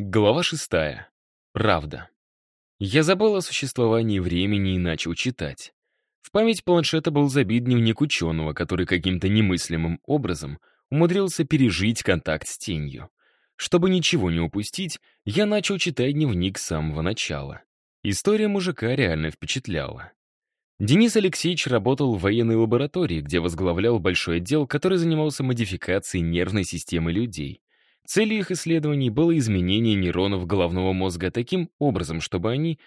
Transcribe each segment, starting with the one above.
Глава шестая. Правда. Я забыл о существовании времени и начал читать. В память планшета был забит дневник ученого, который каким-то немыслимым образом умудрился пережить контакт с тенью. Чтобы ничего не упустить, я начал читать дневник с самого начала. История мужика реально впечатляла. Денис Алексеевич работал в военной лаборатории, где возглавлял большой отдел, который занимался модификацией нервной системы людей. Целью их исследований было изменение нейронов головного мозга таким образом, чтобы они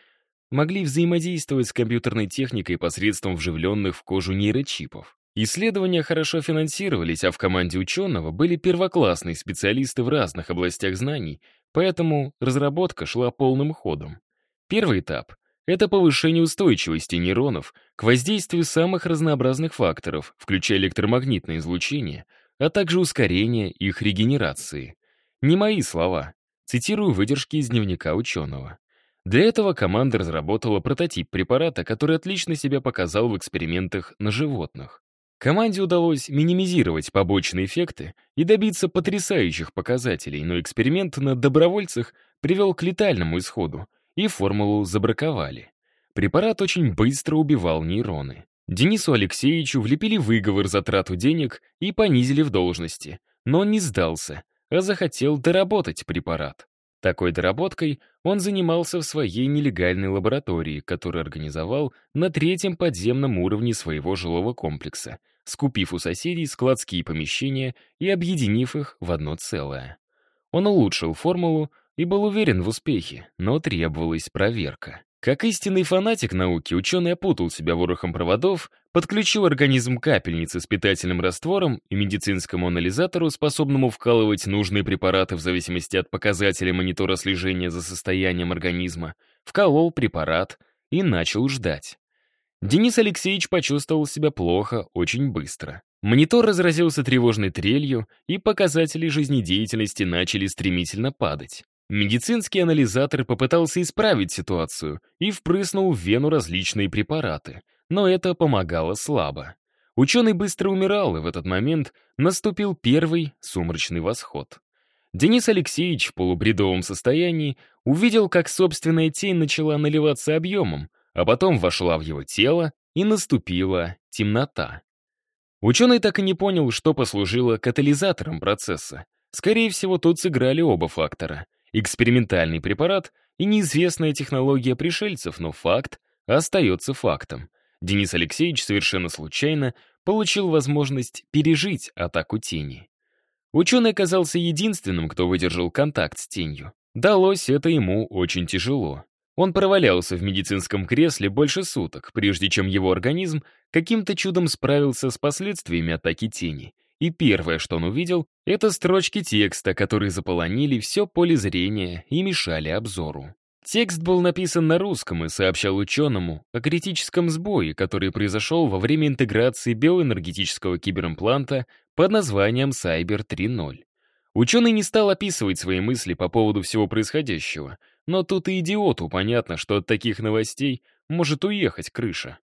могли взаимодействовать с компьютерной техникой посредством вживленных в кожу нейрочипов. Исследования хорошо финансировались, а в команде ученого были первоклассные специалисты в разных областях знаний, поэтому разработка шла полным ходом. Первый этап — это повышение устойчивости нейронов к воздействию самых разнообразных факторов, включая электромагнитное излучение, а также ускорение их регенерации. Не мои слова. Цитирую выдержки из дневника ученого. Для этого команда разработала прототип препарата, который отлично себя показал в экспериментах на животных. Команде удалось минимизировать побочные эффекты и добиться потрясающих показателей, но эксперимент на добровольцах привел к летальному исходу, и формулу забраковали. Препарат очень быстро убивал нейроны. Денису Алексеевичу влепили выговор за трату денег и понизили в должности, но он не сдался а захотел доработать препарат. Такой доработкой он занимался в своей нелегальной лаборатории, которую организовал на третьем подземном уровне своего жилого комплекса, скупив у соседей складские помещения и объединив их в одно целое. Он улучшил формулу и был уверен в успехе, но требовалась проверка. Как истинный фанатик науки, ученый опутал себя ворохом проводов, подключил организм капельницы с питательным раствором и медицинскому анализатору, способному вкалывать нужные препараты в зависимости от показателя монитора слежения за состоянием организма, вколол препарат и начал ждать. Денис Алексеевич почувствовал себя плохо очень быстро. Монитор разразился тревожной трелью, и показатели жизнедеятельности начали стремительно падать. Медицинский анализатор попытался исправить ситуацию и впрыснул в вену различные препараты, но это помогало слабо. Ученый быстро умирал, и в этот момент наступил первый сумрачный восход. Денис Алексеевич в полубредовом состоянии увидел, как собственная тень начала наливаться объемом, а потом вошла в его тело, и наступила темнота. Ученый так и не понял, что послужило катализатором процесса. Скорее всего, тут сыграли оба фактора — экспериментальный препарат и неизвестная технология пришельцев, но факт остается фактом. Денис Алексеевич совершенно случайно получил возможность пережить атаку тени. Ученый оказался единственным, кто выдержал контакт с тенью. Далось это ему очень тяжело. Он провалялся в медицинском кресле больше суток, прежде чем его организм каким-то чудом справился с последствиями атаки тени и первое, что он увидел, это строчки текста, которые заполонили все поле зрения и мешали обзору. Текст был написан на русском и сообщал ученому о критическом сбое, который произошел во время интеграции биоэнергетического киберимпланта под названием Cyber 3.0. Ученый не стал описывать свои мысли по поводу всего происходящего, но тут и идиоту понятно, что от таких новостей может уехать крыша.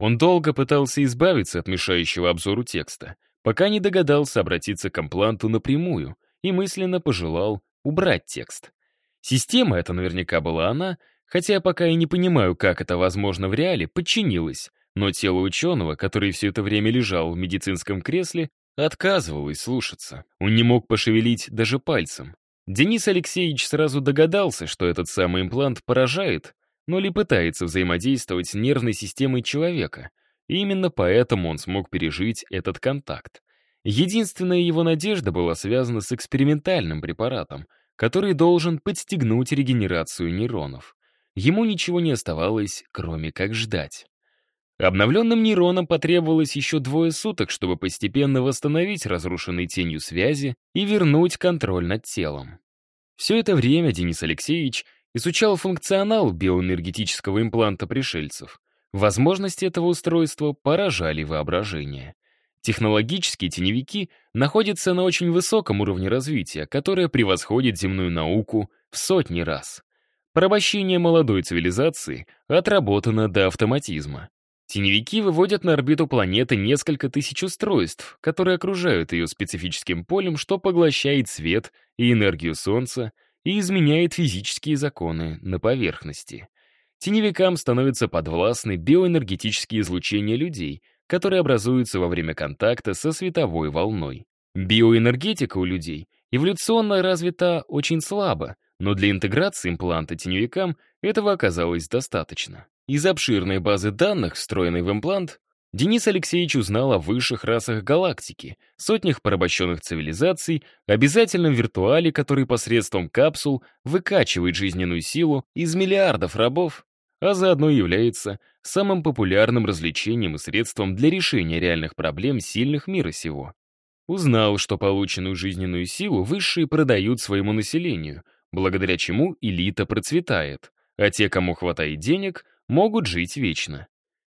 Он долго пытался избавиться от мешающего обзору текста — пока не догадался обратиться к импланту напрямую и мысленно пожелал убрать текст. Система эта наверняка была она, хотя я пока и не понимаю, как это возможно в реале, подчинилась, но тело ученого, который все это время лежал в медицинском кресле, отказывалось слушаться. Он не мог пошевелить даже пальцем. Денис Алексеевич сразу догадался, что этот самый имплант поражает, но ли пытается взаимодействовать с нервной системой человека, и именно поэтому он смог пережить этот контакт. Единственная его надежда была связана с экспериментальным препаратом, который должен подстегнуть регенерацию нейронов. Ему ничего не оставалось, кроме как ждать. Обновленным нейронам потребовалось еще двое суток, чтобы постепенно восстановить разрушенные тенью связи и вернуть контроль над телом. Все это время Денис Алексеевич изучал функционал биоэнергетического импланта пришельцев. Возможности этого устройства поражали воображение. Технологические теневики находятся на очень высоком уровне развития, которое превосходит земную науку в сотни раз. Порабощение молодой цивилизации отработано до автоматизма. Теневики выводят на орбиту планеты несколько тысяч устройств, которые окружают ее специфическим полем, что поглощает свет и энергию Солнца и изменяет физические законы на поверхности. Теневикам становятся подвластны биоэнергетические излучения людей, которые образуются во время контакта со световой волной. Биоэнергетика у людей эволюционно развита очень слабо, но для интеграции импланта теневикам этого оказалось достаточно. Из обширной базы данных, встроенной в имплант, Денис Алексеевич узнал о высших расах галактики, сотнях порабощенных цивилизаций, обязательном виртуале, который посредством капсул выкачивает жизненную силу из миллиардов рабов, а заодно является самым популярным развлечением и средством для решения реальных проблем сильных мира сего. Узнал, что полученную жизненную силу высшие продают своему населению, благодаря чему элита процветает, а те, кому хватает денег, могут жить вечно.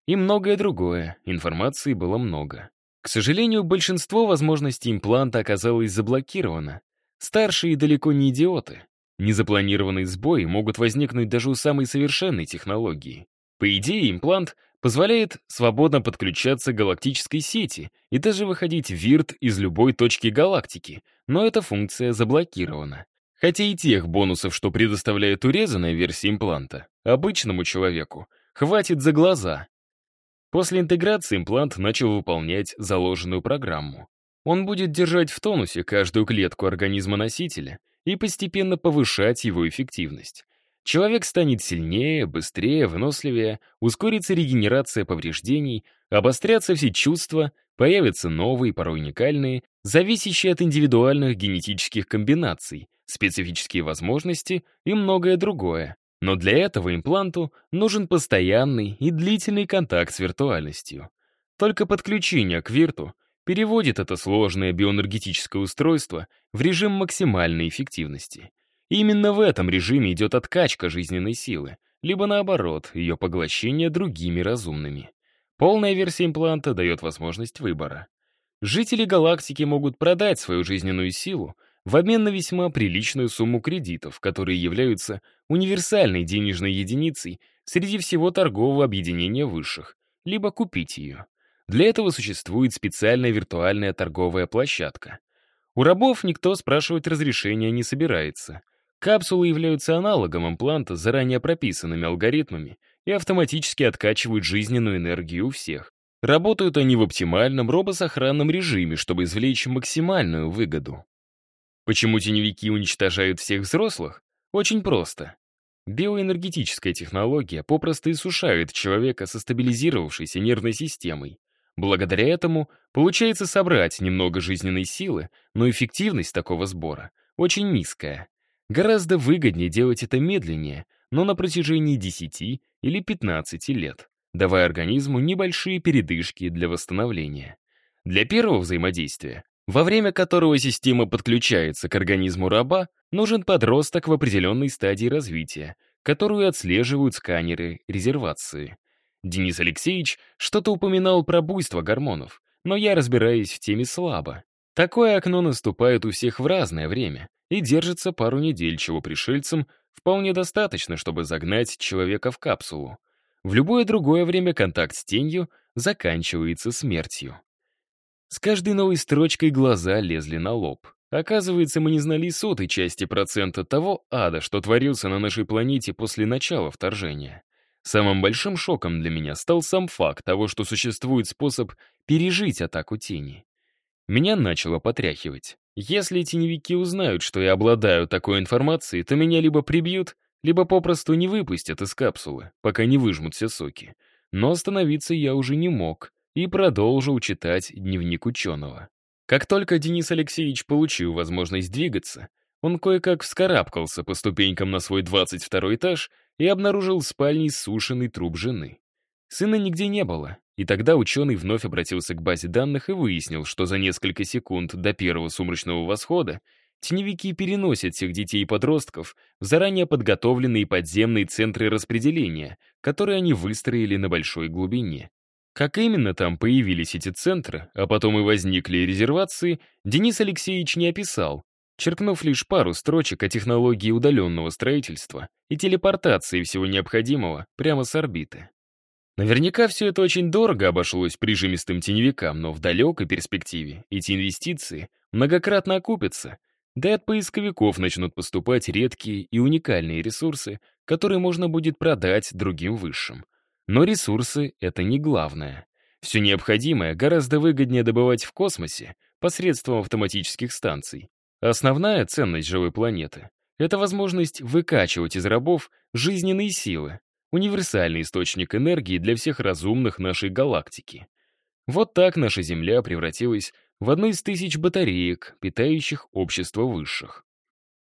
И многое другое, информации было много. К сожалению, большинство возможностей импланта оказалось заблокировано. Старшие далеко не идиоты. Незапланированные сбои могут возникнуть даже у самой совершенной технологии. По идее, имплант позволяет свободно подключаться к галактической сети и даже выходить в вирт из любой точки галактики, но эта функция заблокирована. Хотя и тех бонусов, что предоставляет урезанная версия импланта, обычному человеку хватит за глаза. После интеграции имплант начал выполнять заложенную программу. Он будет держать в тонусе каждую клетку организма носителя и постепенно повышать его эффективность. Человек станет сильнее, быстрее, выносливее, ускорится регенерация повреждений, обострятся все чувства, появятся новые, порой уникальные, зависящие от индивидуальных генетических комбинаций, специфические возможности и многое другое. Но для этого импланту нужен постоянный и длительный контакт с виртуальностью. Только подключение к вирту переводит это сложное биоэнергетическое устройство в режим максимальной эффективности. Именно в этом режиме идет откачка жизненной силы, либо наоборот, ее поглощение другими разумными. Полная версия импланта дает возможность выбора. Жители галактики могут продать свою жизненную силу в обмен на весьма приличную сумму кредитов, которые являются универсальной денежной единицей среди всего торгового объединения высших, либо купить ее. Для этого существует специальная виртуальная торговая площадка. У рабов никто спрашивать разрешения не собирается. Капсулы являются аналогом импланта с заранее прописанными алгоритмами и автоматически откачивают жизненную энергию у всех. Работают они в оптимальном робосохранном режиме, чтобы извлечь максимальную выгоду. Почему теневики уничтожают всех взрослых? Очень просто. Биоэнергетическая технология попросту иссушает человека со стабилизировавшейся нервной системой. Благодаря этому получается собрать немного жизненной силы, но эффективность такого сбора очень низкая. Гораздо выгоднее делать это медленнее, но на протяжении 10 или 15 лет, давая организму небольшие передышки для восстановления. Для первого взаимодействия, во время которого система подключается к организму раба, нужен подросток в определенной стадии развития, которую отслеживают сканеры резервации. Денис Алексеевич что-то упоминал про буйство гормонов, но я разбираюсь в теме слабо. Такое окно наступает у всех в разное время, и держится пару недель, чего пришельцам вполне достаточно, чтобы загнать человека в капсулу. В любое другое время контакт с тенью заканчивается смертью. С каждой новой строчкой глаза лезли на лоб. Оказывается, мы не знали сотой части процента того ада, что творился на нашей планете после начала вторжения. Самым большим шоком для меня стал сам факт того, что существует способ пережить атаку тени. Меня начало потряхивать. Если теневики узнают, что я обладаю такой информацией, то меня либо прибьют, либо попросту не выпустят из капсулы, пока не выжмут все соки. Но остановиться я уже не мог и продолжил читать дневник ученого. Как только Денис Алексеевич получил возможность двигаться, он кое-как вскарабкался по ступенькам на свой 22 этаж и обнаружил в спальне сушеный труп жены. Сына нигде не было, и тогда ученый вновь обратился к базе данных и выяснил, что за несколько секунд до первого сумрачного восхода теневики переносят всех детей и подростков в заранее подготовленные подземные центры распределения, которые они выстроили на большой глубине. Как именно там появились эти центры, а потом и возникли резервации, Денис Алексеевич не описал, черкнув лишь пару строчек о технологии удаленного строительства и телепортации всего необходимого прямо с орбиты. Наверняка все это очень дорого обошлось прижимистым теневикам, но в далекой перспективе эти инвестиции многократно окупятся. да и от поисковиков начнут поступать редкие и уникальные ресурсы, которые можно будет продать другим высшим. Но ресурсы — это не главное. Все необходимое гораздо выгоднее добывать в космосе посредством автоматических станций. Основная ценность живой планеты — это возможность выкачивать из рабов жизненные силы, универсальный источник энергии для всех разумных нашей галактики. Вот так наша Земля превратилась в одну из тысяч батареек, питающих общество высших.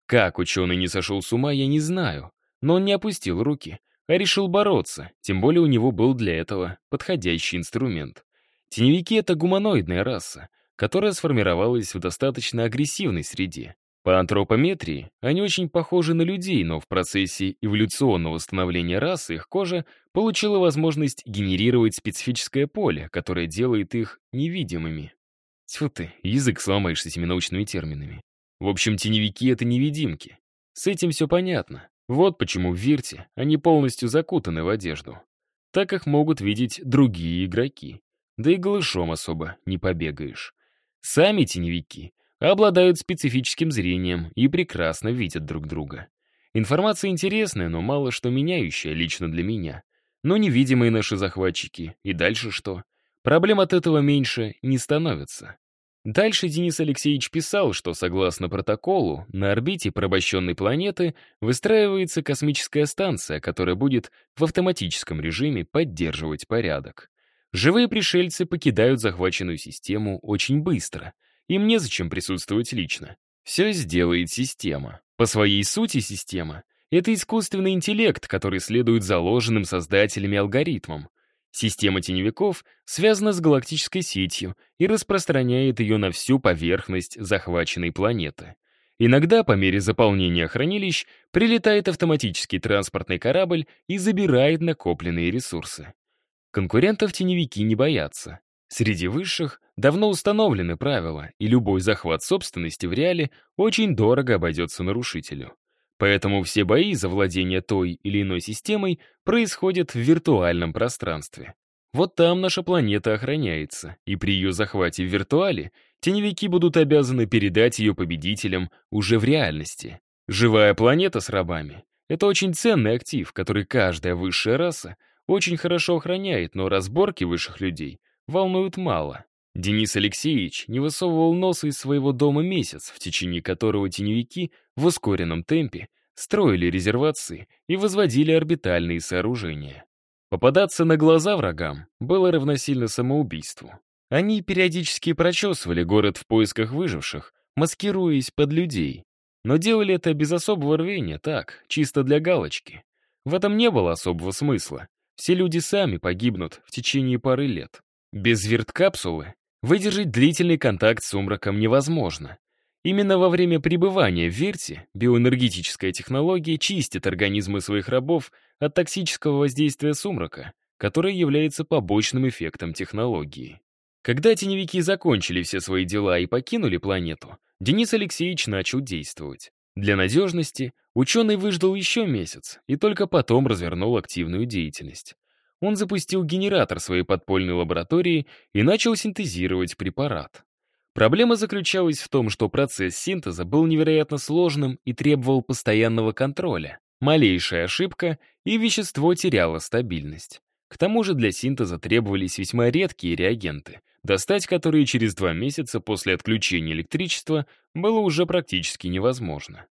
Как ученый не сошел с ума, я не знаю, но он не опустил руки, а решил бороться, тем более у него был для этого подходящий инструмент. Теневики — это гуманоидная раса, которая сформировалась в достаточно агрессивной среде. По антропометрии они очень похожи на людей, но в процессе эволюционного становления расы их кожа получила возможность генерировать специфическое поле, которое делает их невидимыми. Тьфу ты, язык сломаешь с этими научными терминами. В общем, теневики — это невидимки. С этим все понятно. Вот почему в Вирте они полностью закутаны в одежду. Так их могут видеть другие игроки. Да и голышом особо не побегаешь. Сами теневики обладают специфическим зрением и прекрасно видят друг друга. Информация интересная, но мало что меняющая лично для меня. Но невидимые наши захватчики. И дальше что? Проблем от этого меньше не становится. Дальше Денис Алексеевич писал, что согласно протоколу, на орбите порабощенной планеты выстраивается космическая станция, которая будет в автоматическом режиме поддерживать порядок. Живые пришельцы покидают захваченную систему очень быстро. Им незачем присутствовать лично. Все сделает система. По своей сути система — это искусственный интеллект, который следует заложенным создателями алгоритмам — Система теневиков связана с галактической сетью и распространяет ее на всю поверхность захваченной планеты. Иногда, по мере заполнения хранилищ, прилетает автоматический транспортный корабль и забирает накопленные ресурсы. Конкурентов теневики не боятся. Среди высших давно установлены правила, и любой захват собственности в реале очень дорого обойдется нарушителю. Поэтому все бои за владение той или иной системой происходят в виртуальном пространстве. Вот там наша планета охраняется, и при ее захвате в виртуале теневики будут обязаны передать ее победителям уже в реальности. Живая планета с рабами — это очень ценный актив, который каждая высшая раса очень хорошо охраняет, но разборки высших людей волнуют мало. Денис Алексеевич не высовывал носа из своего дома месяц, в течение которого теневики в ускоренном темпе строили резервации и возводили орбитальные сооружения. Попадаться на глаза врагам было равносильно самоубийству. Они периодически прочесывали город в поисках выживших, маскируясь под людей. Но делали это без особого рвения, так, чисто для галочки. В этом не было особого смысла. Все люди сами погибнут в течение пары лет. Без верткапсулы Выдержать длительный контакт с сумраком невозможно. Именно во время пребывания в Верте биоэнергетическая технология чистит организмы своих рабов от токсического воздействия сумрака, которое является побочным эффектом технологии. Когда теневики закончили все свои дела и покинули планету, Денис Алексеевич начал действовать. Для надежности ученый выждал еще месяц и только потом развернул активную деятельность он запустил генератор своей подпольной лаборатории и начал синтезировать препарат. Проблема заключалась в том, что процесс синтеза был невероятно сложным и требовал постоянного контроля. Малейшая ошибка, и вещество теряло стабильность. К тому же для синтеза требовались весьма редкие реагенты, достать которые через два месяца после отключения электричества было уже практически невозможно.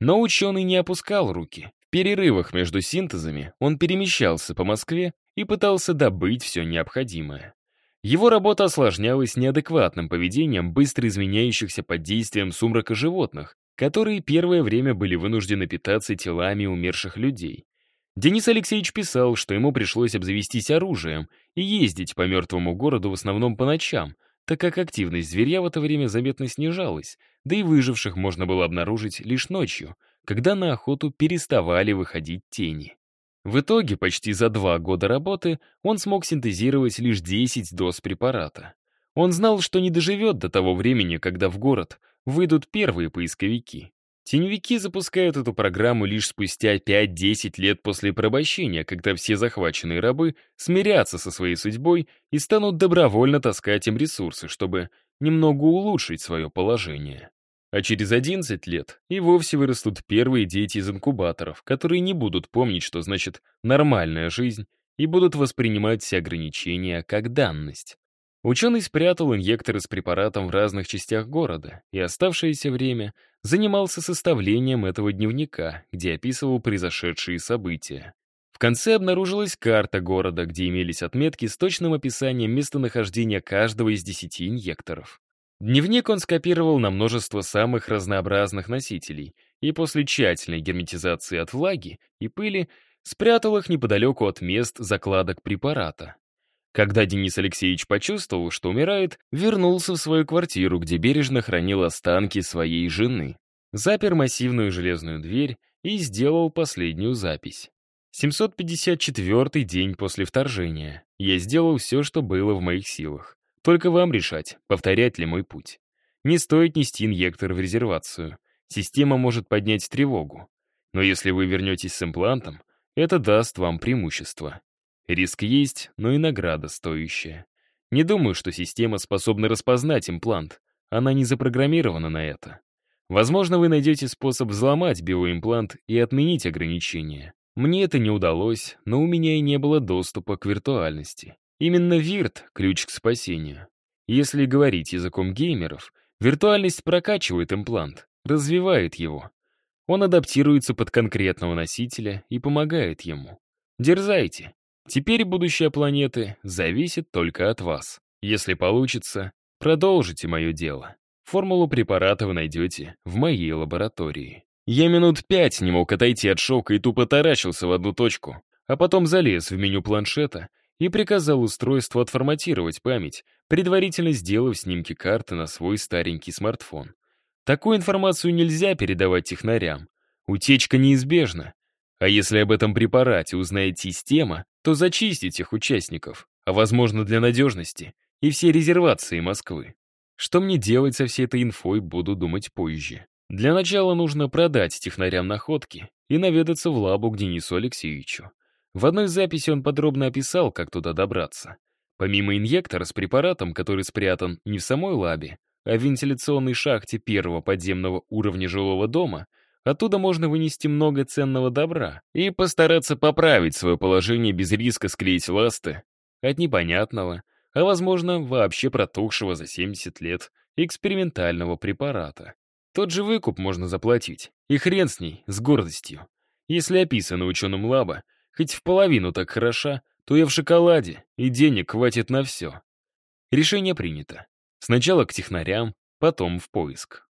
Но ученый не опускал руки. В перерывах между синтезами он перемещался по Москве и пытался добыть все необходимое. Его работа осложнялась неадекватным поведением быстро изменяющихся под действием сумрака животных, которые первое время были вынуждены питаться телами умерших людей. Денис Алексеевич писал, что ему пришлось обзавестись оружием и ездить по мертвому городу в основном по ночам, так как активность зверя в это время заметно снижалась, да и выживших можно было обнаружить лишь ночью, когда на охоту переставали выходить тени. В итоге, почти за два года работы, он смог синтезировать лишь 10 доз препарата. Он знал, что не доживет до того времени, когда в город выйдут первые поисковики. Теневики запускают эту программу лишь спустя 5-10 лет после порабощения, когда все захваченные рабы смирятся со своей судьбой и станут добровольно таскать им ресурсы, чтобы немного улучшить свое положение. А через 11 лет и вовсе вырастут первые дети из инкубаторов, которые не будут помнить, что значит «нормальная жизнь», и будут воспринимать все ограничения как данность. Ученый спрятал инъекторы с препаратом в разных частях города и оставшееся время занимался составлением этого дневника, где описывал произошедшие события. В конце обнаружилась карта города, где имелись отметки с точным описанием местонахождения каждого из десяти инъекторов. Дневник он скопировал на множество самых разнообразных носителей и после тщательной герметизации от влаги и пыли спрятал их неподалеку от мест закладок препарата. Когда Денис Алексеевич почувствовал, что умирает, вернулся в свою квартиру, где бережно хранил останки своей жены. Запер массивную железную дверь и сделал последнюю запись. 754 день после вторжения. Я сделал все, что было в моих силах. Только вам решать, повторять ли мой путь. Не стоит нести инъектор в резервацию. Система может поднять тревогу. Но если вы вернетесь с имплантом, это даст вам преимущество. Риск есть, но и награда стоящая. Не думаю, что система способна распознать имплант. Она не запрограммирована на это. Возможно, вы найдете способ взломать биоимплант и отменить ограничения. Мне это не удалось, но у меня и не было доступа к виртуальности. Именно вирт — ключ к спасению. Если говорить языком геймеров, виртуальность прокачивает имплант, развивает его. Он адаптируется под конкретного носителя и помогает ему. Дерзайте. Теперь будущее планеты зависит только от вас. Если получится, продолжите мое дело. Формулу препарата вы найдете в моей лаборатории. Я минут пять не мог отойти от шока и тупо таращился в одну точку, а потом залез в меню планшета и приказал устройству отформатировать память, предварительно сделав снимки карты на свой старенький смартфон. Такую информацию нельзя передавать технарям. Утечка неизбежна. А если об этом препарате узнает система, то зачистить их участников, а возможно для надежности, и все резервации Москвы. Что мне делать со всей этой инфой, буду думать позже. Для начала нужно продать технарям находки и наведаться в лабу к Денису Алексеевичу. В одной записи он подробно описал, как туда добраться. Помимо инъектора с препаратом, который спрятан не в самой лабе, а в вентиляционной шахте первого подземного уровня жилого дома, оттуда можно вынести много ценного добра и постараться поправить свое положение без риска склеить ласты от непонятного, а, возможно, вообще протухшего за 70 лет экспериментального препарата. Тот же выкуп можно заплатить. И хрен с ней, с гордостью. Если описано ученым лаба, хоть в половину так хороша, то я в шоколаде, и денег хватит на все. Решение принято. Сначала к технарям, потом в поиск.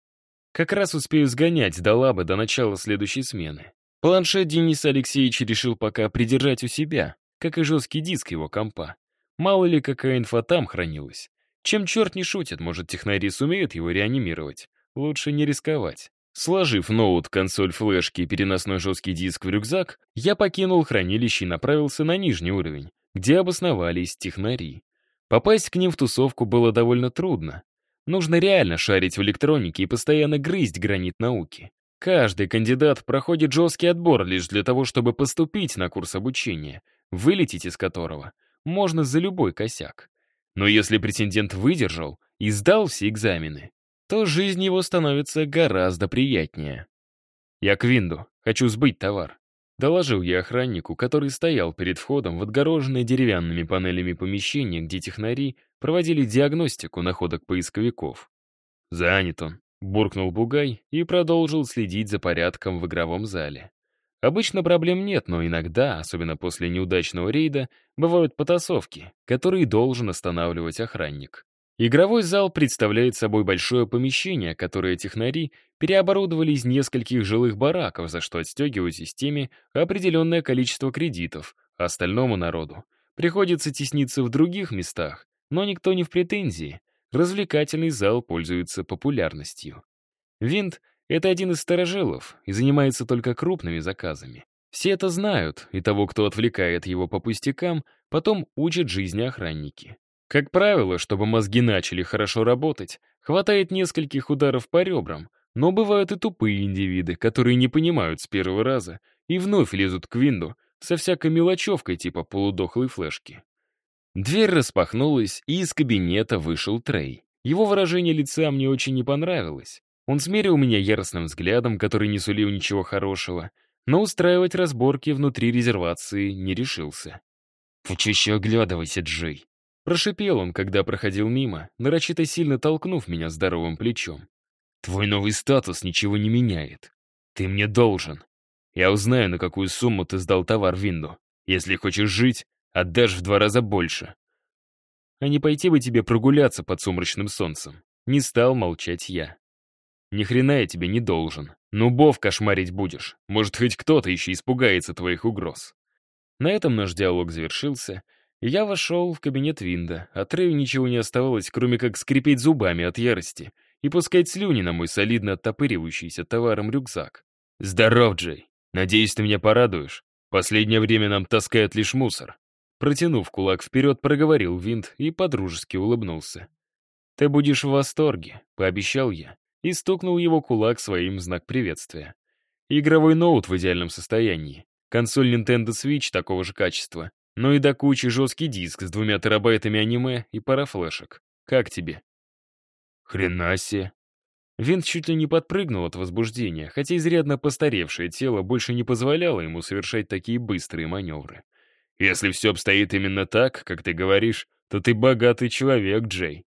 Как раз успею сгонять до лаба до начала следующей смены. Планшет Денис Алексеевич решил пока придержать у себя, как и жесткий диск его компа. Мало ли какая инфа там хранилась. Чем черт не шутит, может, технари сумеют его реанимировать. Лучше не рисковать. Сложив ноут, консоль флешки и переносной жесткий диск в рюкзак, я покинул хранилище и направился на нижний уровень, где обосновались технари. Попасть к ним в тусовку было довольно трудно. Нужно реально шарить в электронике и постоянно грызть гранит науки. Каждый кандидат проходит жесткий отбор лишь для того, чтобы поступить на курс обучения, вылететь из которого можно за любой косяк. Но если претендент выдержал и сдал все экзамены, то жизнь его становится гораздо приятнее. «Я к Винду, хочу сбыть товар», — доложил я охраннику, который стоял перед входом в отгороженное деревянными панелями помещение, где технари проводили диагностику находок поисковиков. «Занят он», — буркнул Бугай и продолжил следить за порядком в игровом зале. Обычно проблем нет, но иногда, особенно после неудачного рейда, бывают потасовки, которые должен останавливать охранник. Игровой зал представляет собой большое помещение, которое технари переоборудовали из нескольких жилых бараков, за что отстегивают системе определенное количество кредитов, а остальному народу приходится тесниться в других местах, но никто не в претензии. Развлекательный зал пользуется популярностью. Винт — это один из старожилов и занимается только крупными заказами. Все это знают, и того, кто отвлекает его по пустякам, потом учат жизни охранники. Как правило, чтобы мозги начали хорошо работать, хватает нескольких ударов по ребрам, но бывают и тупые индивиды, которые не понимают с первого раза и вновь лезут к винду со всякой мелочевкой типа полудохлой флешки. Дверь распахнулась, и из кабинета вышел Трей. Его выражение лица мне очень не понравилось. Он смерил меня яростным взглядом, который не сулил ничего хорошего, но устраивать разборки внутри резервации не решился. «Почище оглядывайся, Джей!» Прошипел он, когда проходил мимо, нарочито сильно толкнув меня здоровым плечом. «Твой новый статус ничего не меняет. Ты мне должен. Я узнаю, на какую сумму ты сдал товар Винду. Если хочешь жить, отдашь в два раза больше. А не пойти бы тебе прогуляться под сумрачным солнцем. Не стал молчать я. Ни хрена я тебе не должен. Ну, бов кошмарить будешь. Может, хоть кто-то еще испугается твоих угроз. На этом наш диалог завершился, я вошел в кабинет Винда, а Трею ничего не оставалось, кроме как скрипеть зубами от ярости и пускать слюни на мой солидно оттопыривающийся товаром рюкзак. «Здоров, Джей. Надеюсь, ты меня порадуешь. Последнее время нам таскают лишь мусор». Протянув кулак вперед, проговорил Винт и подружески улыбнулся. «Ты будешь в восторге», — пообещал я, и стукнул его кулак своим знак приветствия. Игровой ноут в идеальном состоянии, консоль Nintendo Switch такого же качества, но и до кучи жесткий диск с двумя терабайтами аниме и пара флешек. Как тебе? Хрена себе. Винт чуть ли не подпрыгнул от возбуждения, хотя изрядно постаревшее тело больше не позволяло ему совершать такие быстрые маневры. Если все обстоит именно так, как ты говоришь, то ты богатый человек, Джей.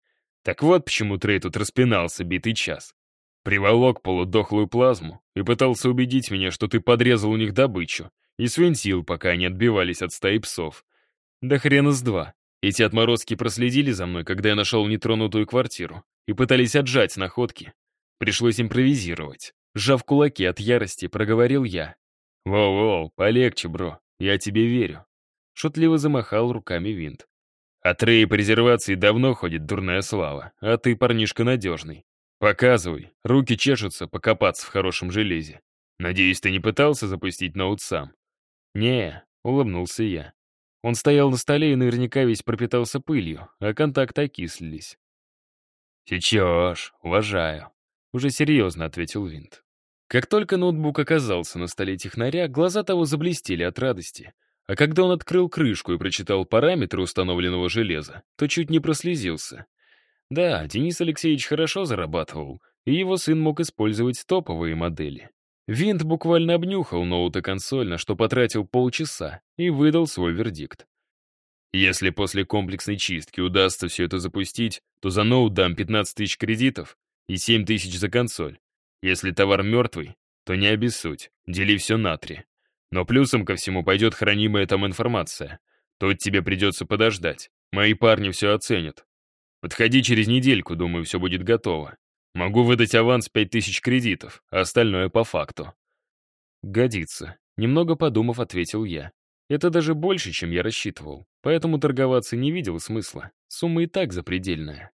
Так вот почему Трей тут распинался битый час. Приволок полудохлую плазму и пытался убедить меня, что ты подрезал у них добычу, и свинтил, пока они отбивались от стаи псов. Да хрена с два. Эти отморозки проследили за мной, когда я нашел нетронутую квартиру, и пытались отжать находки. Пришлось импровизировать. Сжав кулаки от ярости, проговорил я. «Воу-воу, полегче, бро, я тебе верю». Шутливо замахал руками винт. От Рэя по резервации давно ходит дурная слава, а ты парнишка надежный. Показывай, руки чешутся покопаться в хорошем железе. Надеюсь, ты не пытался запустить ноут сам? «Не», — улыбнулся я. Он стоял на столе и наверняка весь пропитался пылью, а контакты окислились. «Сейчас, уважаю», — уже серьезно ответил Винт. Как только ноутбук оказался на столе технаря, глаза того заблестели от радости. А когда он открыл крышку и прочитал параметры установленного железа, то чуть не прослезился. Да, Денис Алексеевич хорошо зарабатывал, и его сын мог использовать топовые модели. Винт буквально обнюхал ноут и консоль, на что потратил полчаса, и выдал свой вердикт. Если после комплексной чистки удастся все это запустить, то за ноут дам 15 тысяч кредитов и 7 тысяч за консоль. Если товар мертвый, то не обессудь, дели все на три. Но плюсом ко всему пойдет хранимая там информация. Тут тебе придется подождать. Мои парни все оценят. Подходи через недельку, думаю, все будет готово. Могу выдать аванс 5000 кредитов, а остальное по факту. Годится. Немного подумав, ответил я. Это даже больше, чем я рассчитывал, поэтому торговаться не видел смысла. Сумма и так запредельная.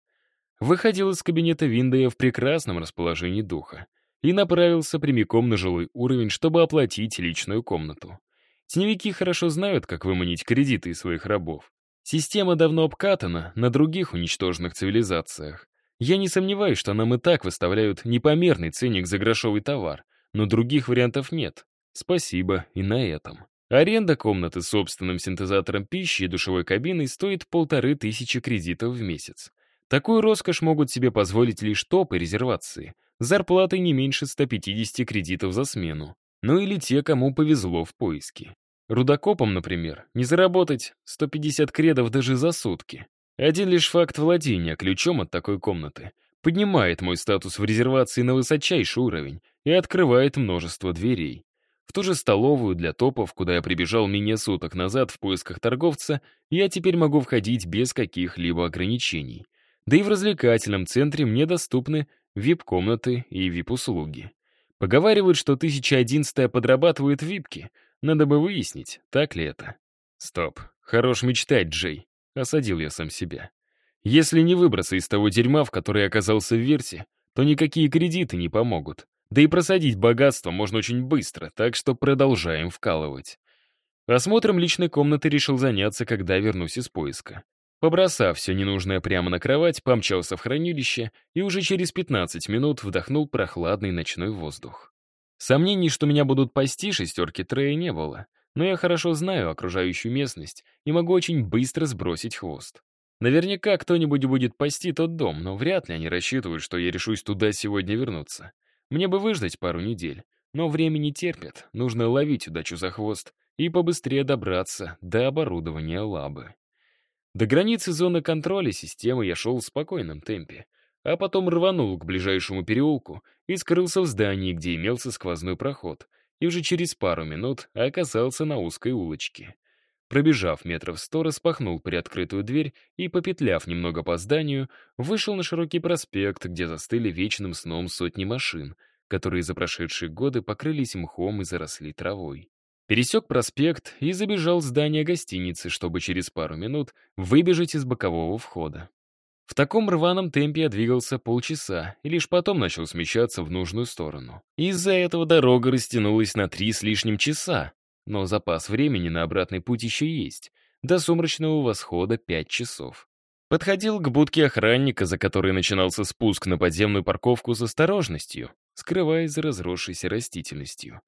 Выходил из кабинета Виндея в прекрасном расположении духа и направился прямиком на жилой уровень, чтобы оплатить личную комнату. Теневики хорошо знают, как выманить кредиты из своих рабов. Система давно обкатана на других уничтоженных цивилизациях. Я не сомневаюсь, что нам и так выставляют непомерный ценник за грошовый товар, но других вариантов нет. Спасибо и на этом. Аренда комнаты с собственным синтезатором пищи и душевой кабиной стоит полторы тысячи кредитов в месяц. Такую роскошь могут себе позволить лишь топы резервации. Зарплатой не меньше 150 кредитов за смену. Ну или те, кому повезло в поиске. Рудокопам, например, не заработать 150 кредов даже за сутки. Один лишь факт владения ключом от такой комнаты поднимает мой статус в резервации на высочайший уровень и открывает множество дверей. В ту же столовую для топов, куда я прибежал менее суток назад в поисках торговца, я теперь могу входить без каких-либо ограничений. Да и в развлекательном центре мне доступны вип-комнаты и вип-услуги. Поговаривают, что 1011 подрабатывает випки. Надо бы выяснить, так ли это. Стоп. Хорош мечтать, Джей. Осадил я сам себя. Если не выбраться из того дерьма, в которое оказался в Версе, то никакие кредиты не помогут. Да и просадить богатство можно очень быстро, так что продолжаем вкалывать. Осмотром личной комнаты решил заняться, когда вернусь из поиска. Побросав все ненужное прямо на кровать, помчался в хранилище и уже через 15 минут вдохнул прохладный ночной воздух. Сомнений, что меня будут пасти шестерки Трея, не было но я хорошо знаю окружающую местность и могу очень быстро сбросить хвост. Наверняка кто-нибудь будет пасти тот дом, но вряд ли они рассчитывают, что я решусь туда сегодня вернуться. Мне бы выждать пару недель, но время не терпит, нужно ловить удачу за хвост и побыстрее добраться до оборудования лабы. До границы зоны контроля системы я шел в спокойном темпе, а потом рванул к ближайшему переулку и скрылся в здании, где имелся сквозной проход, и уже через пару минут оказался на узкой улочке. Пробежав метров сто, распахнул приоткрытую дверь и, попетляв немного по зданию, вышел на широкий проспект, где застыли вечным сном сотни машин, которые за прошедшие годы покрылись мхом и заросли травой. Пересек проспект и забежал в здание гостиницы, чтобы через пару минут выбежать из бокового входа. В таком рваном темпе я двигался полчаса и лишь потом начал смещаться в нужную сторону. Из-за этого дорога растянулась на три с лишним часа, но запас времени на обратный путь еще есть. До сумрачного восхода пять часов. Подходил к будке охранника, за которой начинался спуск на подземную парковку с осторожностью, скрываясь за разросшейся растительностью.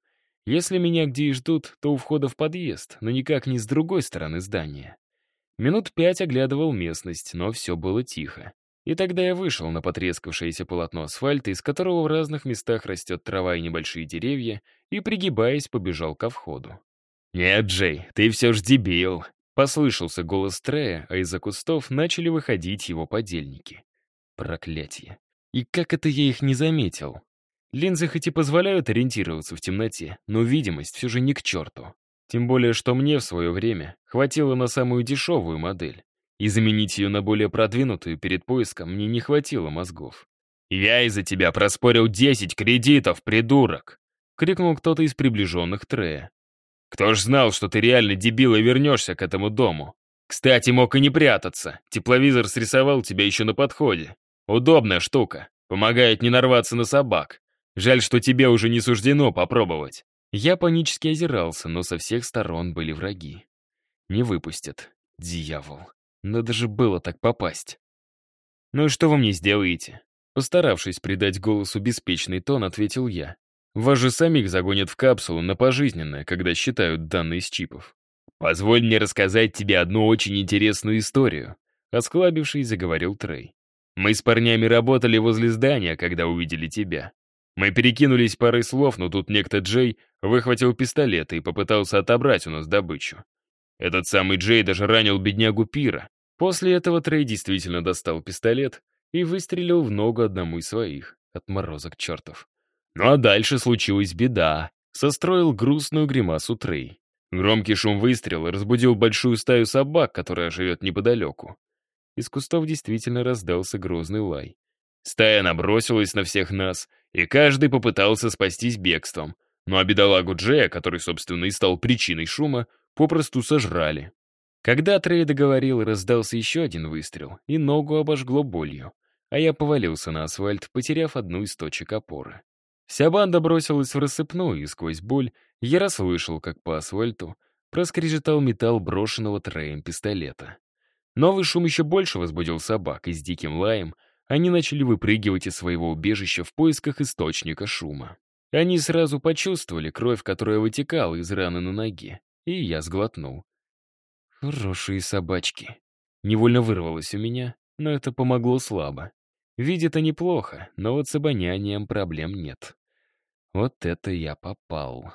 Если меня где и ждут, то у входа в подъезд, но никак не с другой стороны здания. Минут пять оглядывал местность, но все было тихо. И тогда я вышел на потрескавшееся полотно асфальта, из которого в разных местах растет трава и небольшие деревья, и, пригибаясь, побежал ко входу. «Нет, Джей, ты все ж дебил!» Послышался голос Трея, а из-за кустов начали выходить его подельники. Проклятие. И как это я их не заметил? Линзы хоть и позволяют ориентироваться в темноте, но видимость все же не к черту. Тем более, что мне в свое время хватило на самую дешевую модель и заменить ее на более продвинутую перед поиском мне не хватило мозгов. «Я из-за тебя проспорил 10 кредитов, придурок!» — крикнул кто-то из приближенных Трея. «Кто ж знал, что ты реально дебил и вернешься к этому дому? Кстати, мог и не прятаться. Тепловизор срисовал тебя еще на подходе. Удобная штука. Помогает не нарваться на собак. Жаль, что тебе уже не суждено попробовать». Я панически озирался, но со всех сторон были враги. Не выпустят. Дьявол. Надо же было так попасть. «Ну и что вы мне сделаете?» Постаравшись придать голосу беспечный тон, ответил я. «Вас же самих загонят в капсулу на пожизненное, когда считают данные с чипов. Позволь мне рассказать тебе одну очень интересную историю», осклабившись, заговорил Трей. «Мы с парнями работали возле здания, когда увидели тебя. Мы перекинулись парой слов, но тут некто Джей выхватил пистолет и попытался отобрать у нас добычу. Этот самый Джей даже ранил беднягу Пира, После этого Трей действительно достал пистолет и выстрелил в ногу одному из своих, отморозок чертов. Ну а дальше случилась беда. Состроил грустную гримасу Трей. Громкий шум выстрела разбудил большую стаю собак, которая живет неподалеку. Из кустов действительно раздался грозный лай. Стая набросилась на всех нас, и каждый попытался спастись бегством. Ну а бедолагу Джея, который, собственно, и стал причиной шума, попросту сожрали. Когда Трей договорил, раздался еще один выстрел, и ногу обожгло болью, а я повалился на асфальт, потеряв одну из точек опоры. Вся банда бросилась в рассыпную, и сквозь боль я расслышал, как по асфальту проскрежетал металл брошенного Треем пистолета. Новый шум еще больше возбудил собак, и с диким лаем они начали выпрыгивать из своего убежища в поисках источника шума. Они сразу почувствовали кровь, которая вытекала из раны на ноге, и я сглотнул. Хорошие собачки. Невольно вырвалось у меня, но это помогло слабо. Видит они плохо, но вот с обонянием проблем нет. Вот это я попал.